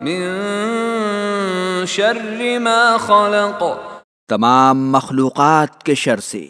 من شر ما خلق. تمام مخلوقات کے شر سے۔